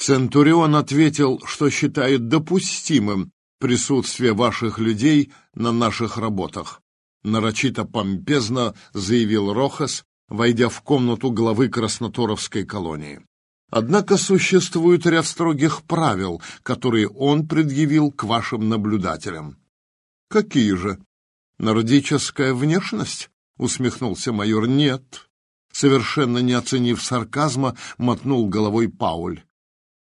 Центурион ответил, что считает допустимым присутствие ваших людей на наших работах. Нарочито помпезно заявил Рохас, войдя в комнату главы Красноторовской колонии. Однако существует ряд строгих правил, которые он предъявил к вашим наблюдателям. Какие же? Нордическая внешность? Усмехнулся майор. Нет. Совершенно не оценив сарказма, мотнул головой Пауль.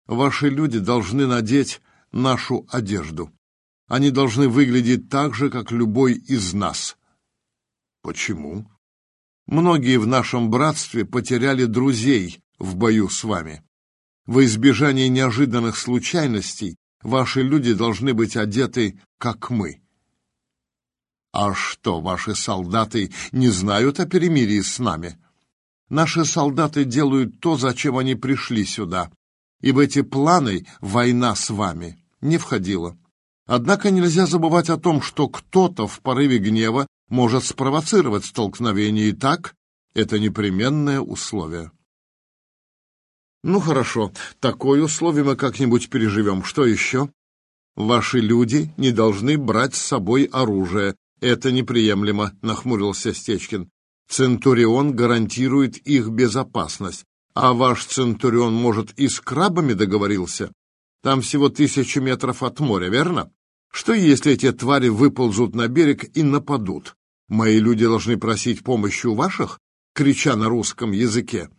Ваши люди должны надеть нашу одежду. Они должны выглядеть так же, как любой из нас. Почему? Многие в нашем братстве потеряли друзей в бою с вами. Во избежание неожиданных случайностей ваши люди должны быть одеты, как мы. А что, ваши солдаты не знают о перемирии с нами? Наши солдаты делают то, зачем они пришли сюда и в эти планы война с вами не входила. Однако нельзя забывать о том, что кто-то в порыве гнева может спровоцировать столкновение, и так это непременное условие. Ну хорошо, такое условие мы как-нибудь переживем. Что еще? Ваши люди не должны брать с собой оружие. Это неприемлемо, нахмурился Стечкин. Центурион гарантирует их безопасность. А ваш Центурион, может, и с крабами договорился? Там всего тысячи метров от моря, верно? Что, если эти твари выползут на берег и нападут? Мои люди должны просить помощи у ваших, крича на русском языке.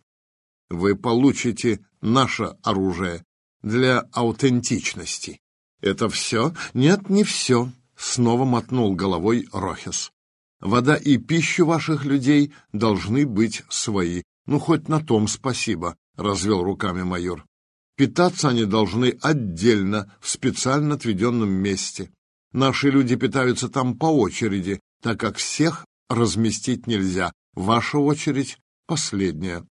Вы получите наше оружие для аутентичности. Это все? Нет, не все. Снова мотнул головой Рохес. Вода и пища ваших людей должны быть свои. Ну, хоть на том спасибо, — развел руками майор. Питаться они должны отдельно, в специально отведенном месте. Наши люди питаются там по очереди, так как всех разместить нельзя. Ваша очередь последняя.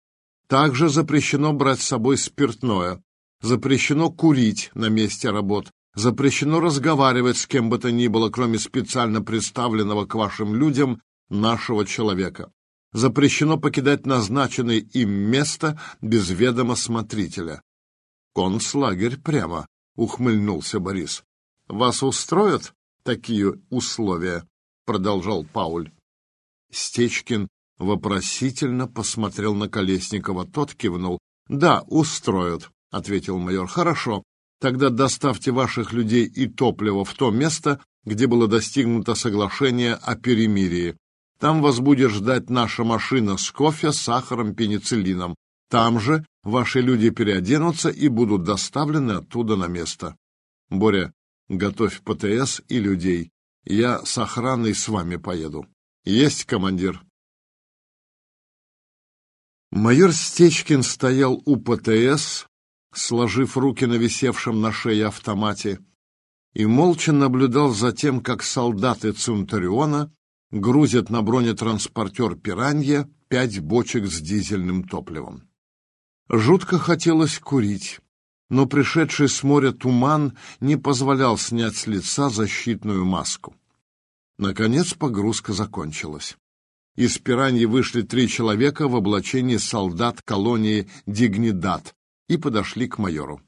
Также запрещено брать с собой спиртное. Запрещено курить на месте работ. Запрещено разговаривать с кем бы то ни было, кроме специально представленного к вашим людям нашего человека запрещено покидать назначенное им место без ведома смотрителя. Концлагерь прямо, ухмыльнулся Борис. Вас устроят такие условия? продолжал Пауль. Стечкин вопросительно посмотрел на Колесникова. Тот кивнул. «Да, устроят», — ответил майор. «Хорошо. Тогда доставьте ваших людей и топливо в то место, где было достигнуто соглашение о перемирии. Там вас будет ждать наша машина с кофе, сахаром, пенициллином. Там же ваши люди переоденутся и будут доставлены оттуда на место. Боря, готовь ПТС и людей. Я с охраной с вами поеду. Есть, командир. Майор Стечкин стоял у ПТС, сложив руки на висевшем на шее автомате, и молча наблюдал за тем, как солдаты Цунтариона грузят на бронетранспортер «Пиранья» пять бочек с дизельным топливом. Жутко хотелось курить, но пришедший с моря туман не позволял снять с лица защитную маску. Наконец погрузка закончилась. Из пираньи вышли три человека в облачении солдат колонии Дигнидат и подошли к майору.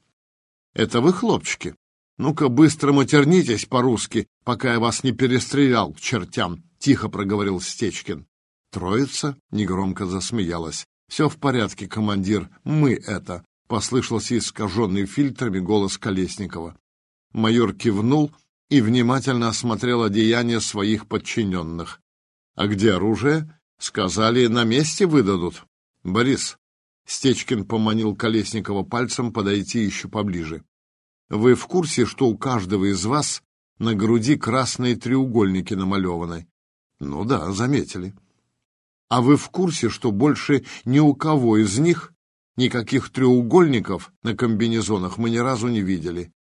«Это вы, хлопчики? Ну-ка быстро матернитесь по-русски, пока я вас не перестрелял чертям», — тихо проговорил Стечкин. Троица негромко засмеялась. «Все в порядке, командир, мы это», — послышался искаженный фильтрами голос Колесникова. Майор кивнул и внимательно осмотрел одеяния своих подчиненных. «А где оружие?» «Сказали, на месте выдадут». «Борис», — Стечкин поманил Колесникова пальцем подойти еще поближе. «Вы в курсе, что у каждого из вас на груди красные треугольники намалеваны?» Ну да, заметили. А вы в курсе, что больше ни у кого из них никаких треугольников на комбинезонах мы ни разу не видели?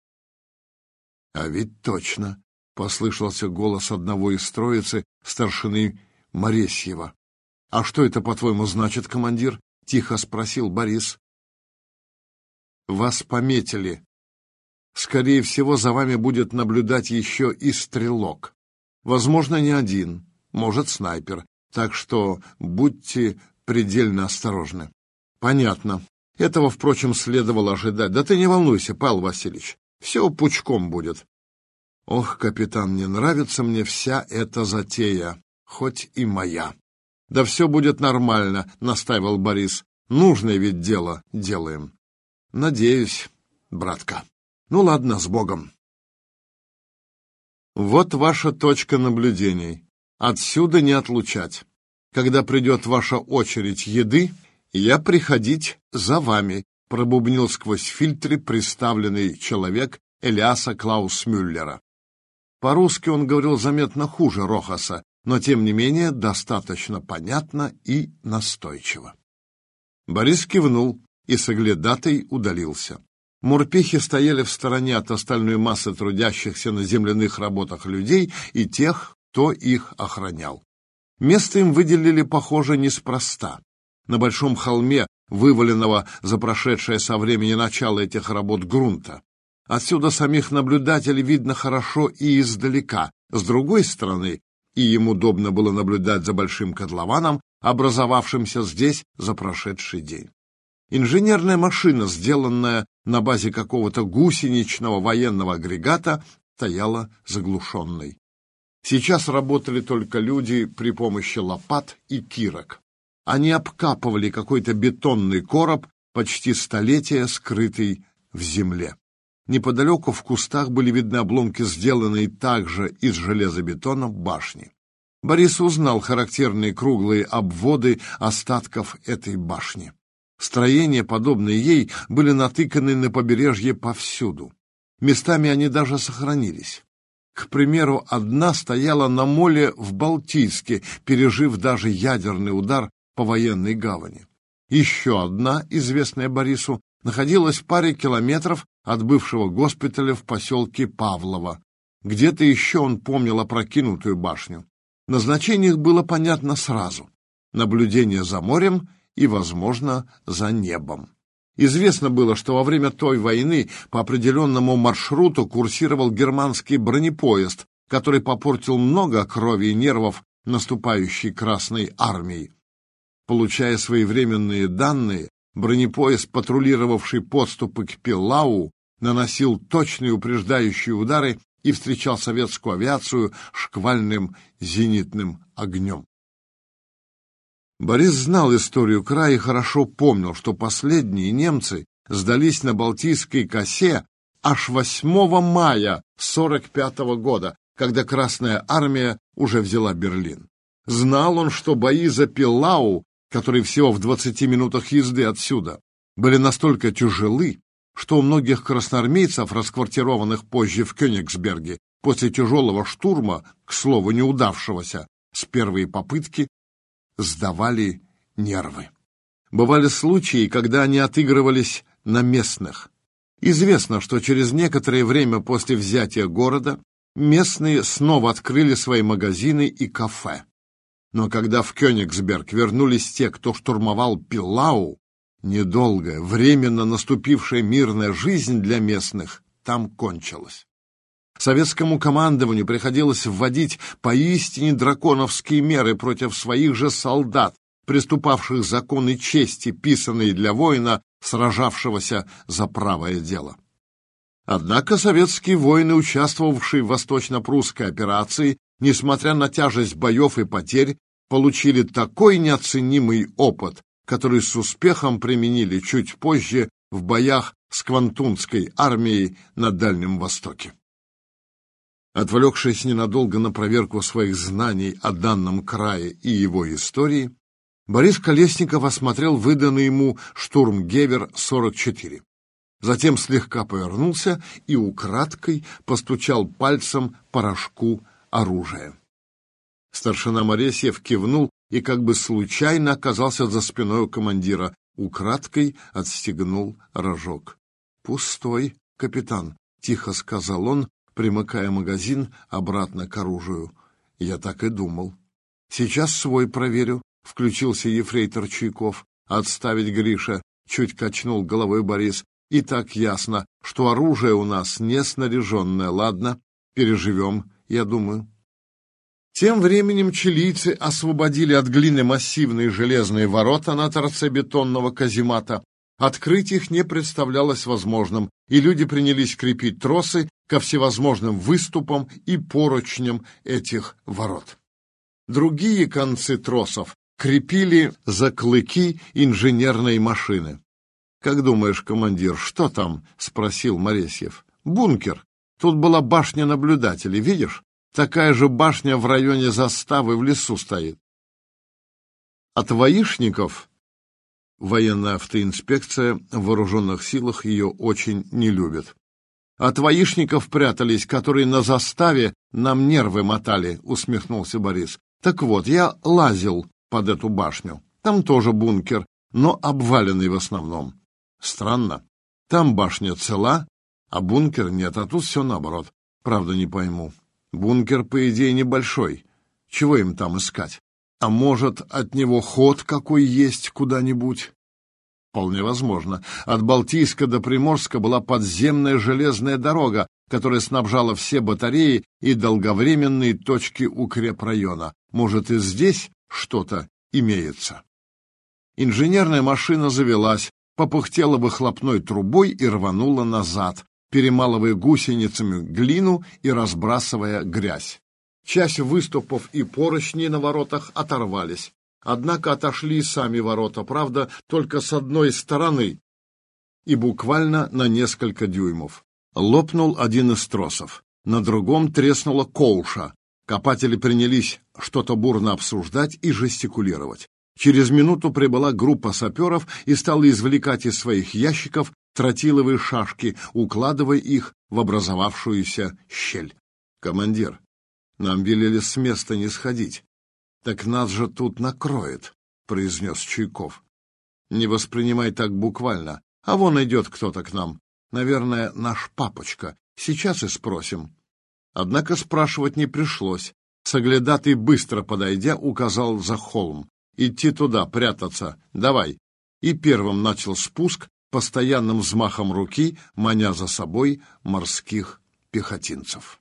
А ведь точно, послышался голос одного из троицы, старшины Моресьева. А что это, по-твоему, значит, командир? Тихо спросил Борис. Вас пометили. Скорее всего, за вами будет наблюдать еще и стрелок. Возможно, не один может снайпер, так что будьте предельно осторожны. Понятно, Этого, впрочем, следовало ожидать. Да ты не волнуйся, Павел Васильевич, все пучком будет. Ох, капитан, не нравится мне вся эта затея, хоть и моя. Да все будет нормально, настаивал Борис. Нужное ведь дело делаем. Надеюсь, братка. Ну ладно, с Богом. Вот ваша точка наблюдений. Отсюда не отлучать. Когда придет ваша очередь еды, я приходить за вами, пробубнил сквозь фильтры представленный человек Элиаса Клаус Мюллера. По-русски он говорил заметно хуже Рохаса, но тем не менее достаточно понятно и настойчиво. Борис кивнул и с оглядатой удалился. Мурпехи стояли в стороне от остальной массы трудящихся на земляных работах людей и тех, кто их охранял. Место им выделили, похоже, неспроста. На большом холме, вываленного за прошедшее со времени начала этих работ грунта. Отсюда самих наблюдателей видно хорошо и издалека. С другой стороны, и им удобно было наблюдать за большим котлованом, образовавшимся здесь за прошедший день. Инженерная машина, сделанная на базе какого-то гусеничного военного агрегата, стояла заглушенной. Сейчас работали только люди при помощи лопат и кирок. Они обкапывали какой-то бетонный короб, почти столетия скрытый в земле. Неподалеку в кустах были видны обломки, сделанные также из железобетона башни. Борис узнал характерные круглые обводы остатков этой башни. Строения, подобные ей, были натыканы на побережье повсюду. Местами они даже сохранились. К примеру, одна стояла на моле в Балтийске, пережив даже ядерный удар по военной гавани. Еще одна, известная Борису, находилась в паре километров от бывшего госпиталя в поселке Павлово. Где-то еще он помнил опрокинутую башню. Назначение их было понятно сразу. Наблюдение за морем и, возможно, за небом. Известно было, что во время той войны по определенному маршруту курсировал германский бронепоезд, который попортил много крови и нервов наступающей Красной Армии. Получая своевременные данные, бронепоезд, патрулировавший подступы к Пиллау, наносил точные упреждающие удары и встречал советскую авиацию шквальным зенитным огнем. Борис знал историю края и хорошо помнил, что последние немцы сдались на Балтийской косе аж 8 мая 45 -го года, когда Красная Армия уже взяла Берлин. Знал он, что бои за Пиллау, которые всего в 20 минутах езды отсюда, были настолько тяжелы, что у многих красноармейцев, расквартированных позже в Кёнигсберге, после тяжелого штурма, к слову, неудавшегося, с первой попытки сдавали нервы. Бывали случаи, когда они отыгрывались на местных. Известно, что через некоторое время после взятия города местные снова открыли свои магазины и кафе. Но когда в Кёнигсберг вернулись те, кто штурмовал Пилау, недолгая, временно наступившая мирная жизнь для местных там кончилась. Советскому командованию приходилось вводить поистине драконовские меры против своих же солдат, приступавших законы чести, писанные для воина, сражавшегося за правое дело. Однако советские воины, участвовавшие в восточно-прусской операции, несмотря на тяжесть боев и потерь, получили такой неоценимый опыт, который с успехом применили чуть позже в боях с Квантунской армией на Дальнем Востоке. Отвлекшись ненадолго на проверку своих знаний о данном крае и его истории, Борис Колесников осмотрел выданный ему штурмгевер-44. Затем слегка повернулся и украдкой постучал пальцем по рожку оружия. Старшина Моресьев кивнул и как бы случайно оказался за спиной у командира. Украдкой отстегнул рожок. «Пустой, капитан», — тихо сказал он, примыкая магазин обратно к оружию. Я так и думал. Сейчас свой проверю, включился ефрейтор Чуйков. Отставить Гриша, чуть качнул головой Борис. И так ясно, что оружие у нас не снаряженное. Ладно, переживем, я думаю. Тем временем чилийцы освободили от глины массивные железные ворота на торце бетонного каземата Открыть их не представлялось возможным, и люди принялись крепить тросы ко всевозможным выступам и поручням этих ворот. Другие концы тросов крепили за клыки инженерной машины. «Как думаешь, командир, что там?» — спросил Моресьев. «Бункер. Тут была башня наблюдателей, видишь? Такая же башня в районе заставы в лесу стоит. От воишников военная автоинспекция в вооруженных силах ее очень не любит. От воишников прятались, которые на заставе нам нервы мотали, усмехнулся Борис. Так вот, я лазил под эту башню. Там тоже бункер, но обваленный в основном. Странно. Там башня цела, а бункер нет, а тут все наоборот. Правда, не пойму. Бункер, по идее, небольшой. Чего им там искать? А может, от него ход какой есть куда-нибудь? Вполне возможно. От Балтийска до Приморска была подземная железная дорога, которая снабжала все батареи и долговременные точки укрепрайона. Может, и здесь что-то имеется. Инженерная машина завелась, попыхтела выхлопной трубой и рванула назад, перемалывая гусеницами глину и разбрасывая грязь. Часть выступов и поручней на воротах оторвались. Однако отошли сами ворота, правда, только с одной стороны и буквально на несколько дюймов. Лопнул один из тросов. На другом треснула коуша. Копатели принялись что-то бурно обсуждать и жестикулировать. Через минуту прибыла группа саперов и стала извлекать из своих ящиков тротиловые шашки, укладывая их в образовавшуюся щель. «Командир, нам велели с места не сходить. Так нас же тут накроет», — произнес Чуйков. «Не воспринимай так буквально. А вон идет кто-то к нам. Наверное, наш папочка. Сейчас и спросим». Однако спрашивать не пришлось. Соглядатый, быстро подойдя, указал за холм. «Идти туда, прятаться. Давай!» И первым начал спуск, постоянным взмахом руки, маня за собой морских пехотинцев.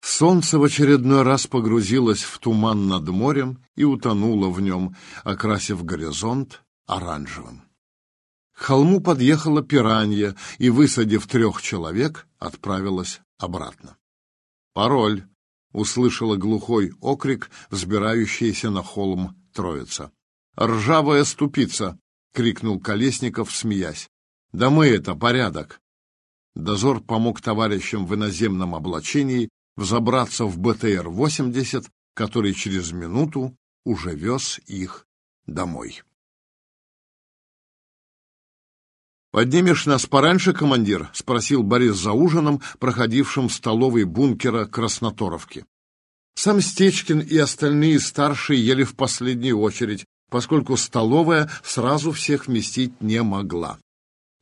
Солнце в очередной раз погрузилось в туман над морем и утонуло в нем, окрасив горизонт оранжевым. К холму подъехала пиранья и, высадив трех человек, отправилась обратно. «Пароль!» — услышала глухой окрик, взбирающаяся на холм троица. «Ржавая ступица!» — крикнул Колесников, смеясь. «Да мы это, порядок!» Дозор помог товарищам в иноземном облачении взобраться в БТР-80, который через минуту уже вез их домой. «Поднимешь нас пораньше, командир?» — спросил Борис за ужином, проходившим в столовой бункера Красноторовки. Сам Стечкин и остальные старшие ели в последнюю очередь, поскольку столовая сразу всех вместить не могла.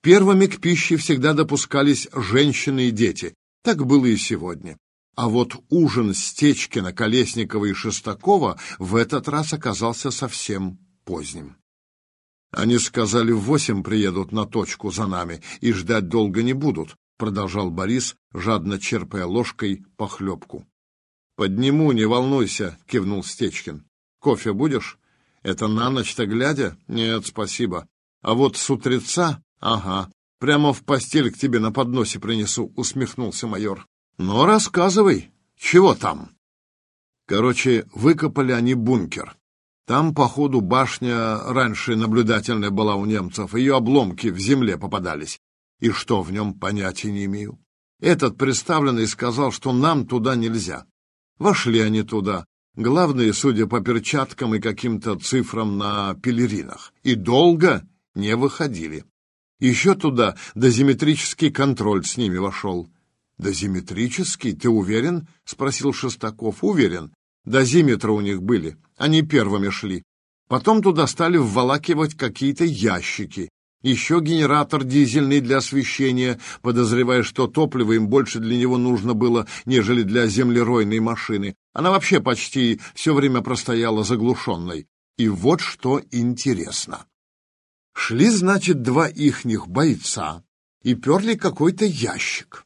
Первыми к пище всегда допускались женщины и дети. Так было и сегодня. А вот ужин Стечкина, Колесникова и Шестакова в этот раз оказался совсем поздним. Они сказали, в восемь приедут на точку за нами и ждать долго не будут, продолжал Борис, жадно черпая ложкой похлебку. Подниму, не волнуйся, кивнул Стечкин. Кофе будешь? Это на ночь-то глядя? Нет, спасибо. А вот с утреца? Ага. Прямо в постель к тебе на подносе принесу, усмехнулся майор. Но рассказывай, чего там? Короче, выкопали они бункер. Там, походу, башня раньше наблюдательная была у немцев, ее обломки в земле попадались. И что в нем, понятия не имею. Этот представленный сказал, что нам туда нельзя. Вошли они туда, главные, судя по перчаткам и каким-то цифрам на пелеринах, и долго не выходили. Еще туда дозиметрический контроль с ними вошел. «Дозиметрический? Ты уверен?» — спросил Шестаков. «Уверен. Дозиметры у них были. Они первыми шли. Потом туда стали вволакивать какие-то ящики. Еще генератор дизельный для освещения, подозревая, что топливо им больше для него нужно было, нежели для землеройной машины. Она вообще почти все время простояла заглушенной. И вот что интересно. Шли, значит, два ихних бойца и перли какой-то ящик.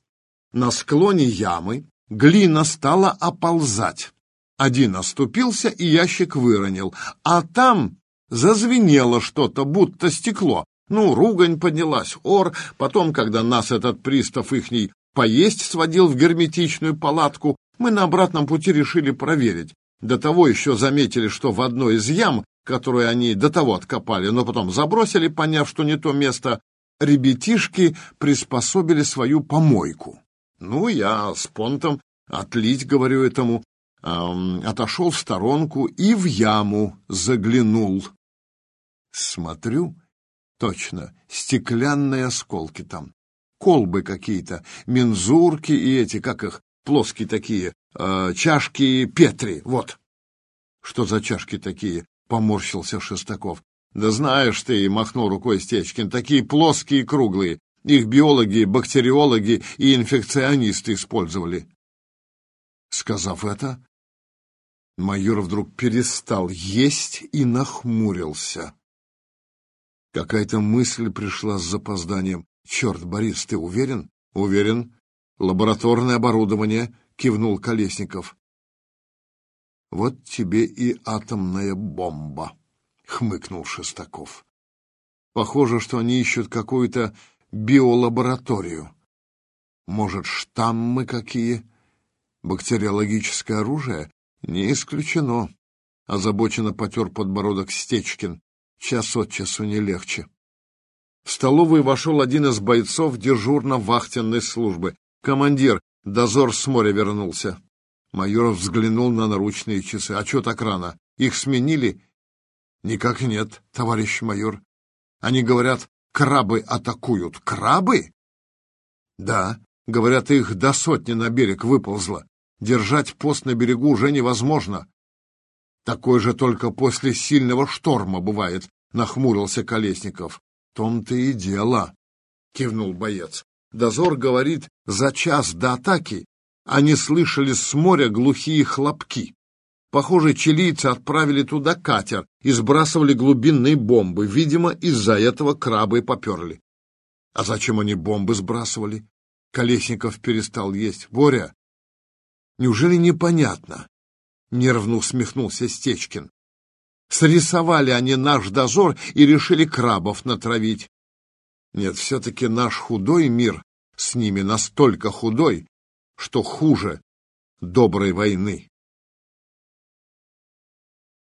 На склоне ямы глина стала оползать. Один оступился и ящик выронил, а там Зазвенело что-то, будто стекло. Ну, ругань поднялась, ор. Потом, когда нас этот пристав ихний поесть сводил в герметичную палатку, мы на обратном пути решили проверить. До того еще заметили, что в одной из ям, которую они до того откопали, но потом забросили, поняв, что не то место, ребятишки приспособили свою помойку. Ну, я с понтом отлить, говорю этому, эм, отошел в сторонку и в яму заглянул. Смотрю, точно, стеклянные осколки там, колбы какие-то, мензурки и эти, как их, плоские такие, э, чашки Петри, вот. Что за чашки такие? Поморщился Шестаков. Да знаешь ты, махнул рукой Стечкин, такие плоские и круглые. Их биологи, бактериологи и инфекционисты использовали. Сказав это, майор вдруг перестал есть и нахмурился. Какая-то мысль пришла с запозданием. «Черт, Борис, ты уверен?» «Уверен. Лабораторное оборудование», — кивнул Колесников. «Вот тебе и атомная бомба», — хмыкнул Шестаков. «Похоже, что они ищут какую-то биолабораторию. Может, штаммы какие? Бактериологическое оружие? Не исключено». Озабоченно потер подбородок Стечкин. Час от часу не легче. В столовую вошел один из бойцов дежурно-вахтенной службы. Командир, дозор с моря вернулся. Майор взглянул на наручные часы. А что так рано? Их сменили? Никак нет, товарищ майор. Они говорят, крабы атакуют. Крабы? Да, говорят, их до сотни на берег выползло. Держать пост на берегу уже невозможно. Такой же только после сильного шторма бывает, нахмурился Колесников. Том-то и дело, кивнул боец. Дозор говорит, за час до атаки они слышали с моря глухие хлопки. Похоже, чилийцы отправили туда катер и сбрасывали глубинные бомбы. Видимо, из-за этого крабы и поперли. А зачем они бомбы сбрасывали? Колесников перестал есть. Боря, неужели непонятно? Нервно усмехнулся Стечкин. Срисовали они наш дозор и решили крабов натравить. Нет, все-таки наш худой мир с ними настолько худой, что хуже доброй войны.